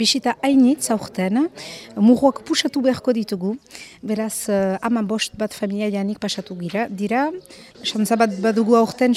bisita hainitz aurten, murroak pusatu beharko ditugu, beraz uh, ama bost bat familia janik pasatu gira, dira, xantza bat badugu aurten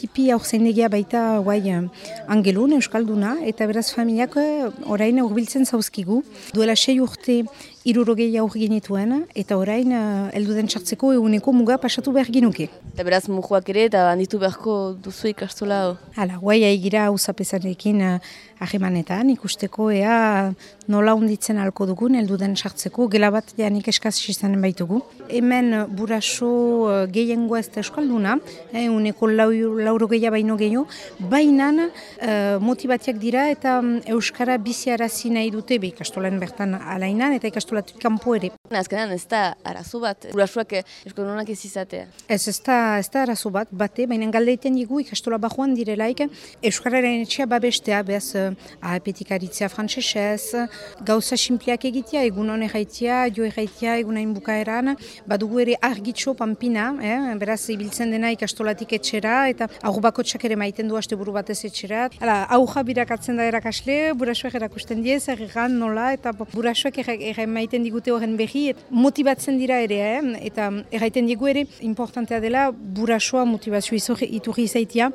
tipi aurzein baita guai uh, angelun, euskalduna, eta beraz familiak uh, orain urbiltzen zauzkigu, duela sei urte irurogei aur genituen, eta orain uh, elduden txartzeko eguneko muga pasatu behar ginuke. Eta beraz murroak ere, eta handitu beharko duzu ikastola? Hala, guai haigira usapezarekin uh, ahemanetan, ikusteko ea nola unditzen alko dugun, elduden sartzeko, gela bat janik eskaz izanen baitugu. Hemen buraso uh, gehiengoa ez da eskalduna, eh, uneko lau, lauro gehiago baino gehiago, bainan uh, motibatiak dira eta um, Euskara biziarazi nahi dute, be ikastolen bertan alainan eta ikastolatik kanpo ere. Azkenan ez da arazo bat, burasoak eskodunak ez izatea? Ez ez da, ez da arazo bat, bate, baina galdeiten digu ikastola bajoan direlaik Euskararen etxea babestea, behaz ahapetik aritzea frantzesez, gauza simpliak egitea, egun hone jaitia, jo jaitia, egun hain bukaeran, badugu ere argitxo pampina, eh? beraz ibiltzen dena ikastolatik etxera, eta agur bako ere maiten du haste buru batez etxera. Hala, auja birakatzen da erakasle, burasuak erakusten diez, erregan nola, eta burasuak erre maiten digute horren behi, motibatzen dira ere, eh? eta erraiten digu ere, importantea dela, burasua motivazio iturri izaitia.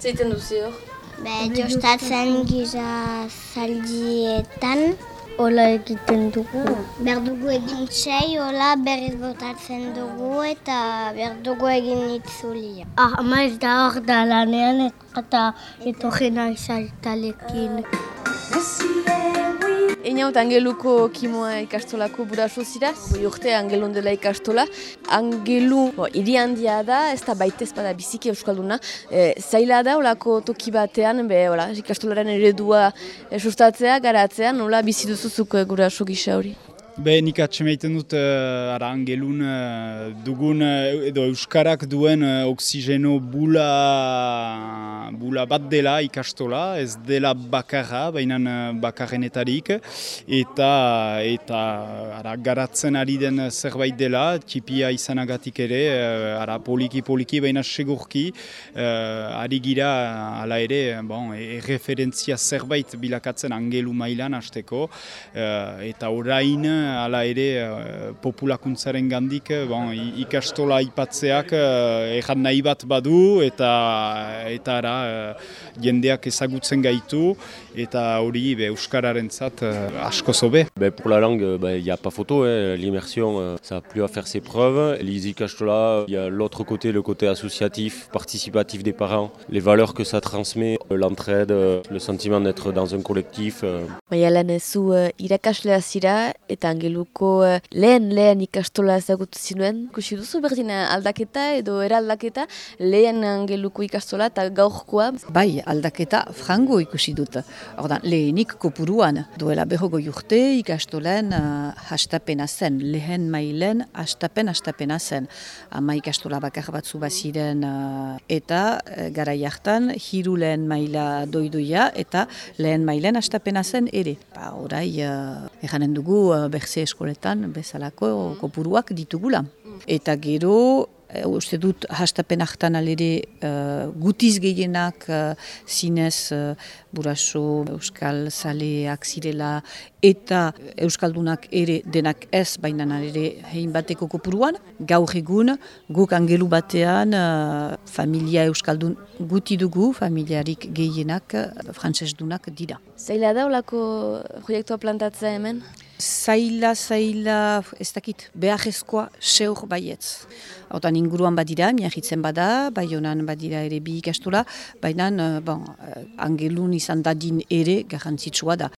Zeiten duzi hor? Be, jostatzen gira zaldietan, hola egiten dugu. Behar dugu egin txai, hola berriz botatzen dugu eta behar dugu egin itzulia. Ah, ama ez da hor da lanean eta etorri nahi saltalekin. Einaut angeluko kimoa ikastolako buraso zira, goi urte angelun dela ikastola. Angelu bo, iri handia da, ez da baitez bada biziki euskalduna. E, zaila da, olako toki batean, be, ola, ikastolaren eredua e, sustatzea, garatzea, nola bizi duzuzuk e, guraso gisa hori? Be, nik atxemaiten dut uh, ara angelun uh, dugun uh, edo euskarak duen uh, oksigeno bula, bula bat dela ikastola, ez dela bakarra, baina uh, bakarrenetarik, eta eta ara, garatzen ari den zerbait dela, txipia izanagatik ere, uh, ara poliki-poliki, baina segurki, uh, ari gira ala ere, bon, e referentzia zerbait bilakatzen angelu mailan hasteko, uh, eta orain, hala ere uh, populakuntzaren gandik eh, bon, ikastola ipatzeak uh, nahi bat badu eta eta ara, jendeak ezagutzen gaitu eta hori be, Euskararen zat uh, asko zobe. pour la langue, il n'y a pas photo, hein. l'immersion euh, ça a plus à faire ses preuves. Les ikastola, il y a l'autre côté, le côté associatif, participatif des parents, les valeurs que ça transmet, l'entraide, le sentiment d'être dans un collectif. Euh. Ez zu irakaslea zira eta angeluko uh, lehen lehen ikastola ezagutu zinuen. Kusi duzu berdina aldaketa edo eraldaketa lehen angeluko ikastola eta gaurkoa? Bai, aldaketa frango ikusi dut. Ordan, lehenik kopuruan duela behogo jurte ikastolen uh, hastapena zen. Lehen mailen hastapen hastapena zen. Ama ikastola bakar batzu baziren uh, eta uh, gara jartan hiru lehen maila doiduia eta lehen mailen hastapena zen ere. Ba, orai, uh, dugu uh, berze eskoletan bezalako kopuruak ditugula. Eta gero, uh, uste dut hastapen hartan alere uh, gutiz gehienak uh, zinez uh, buraso euskal zaleak zirela eta euskaldunak ere denak ez baina ere hein bateko kopuruan. Gaur egun guk angelu batean uh, familia euskaldun guti dugu, familiarik gehienak uh, frantzesdunak dira. Zaila da olako proiektua plantatzea hemen? Zaila, zaila, ez dakit, behar seur baietz. Otan inguruan badira, miahitzen bada, bai honan badira ere bi ikastola, baina bon, angelun izan dadin ere garrantzitsua da.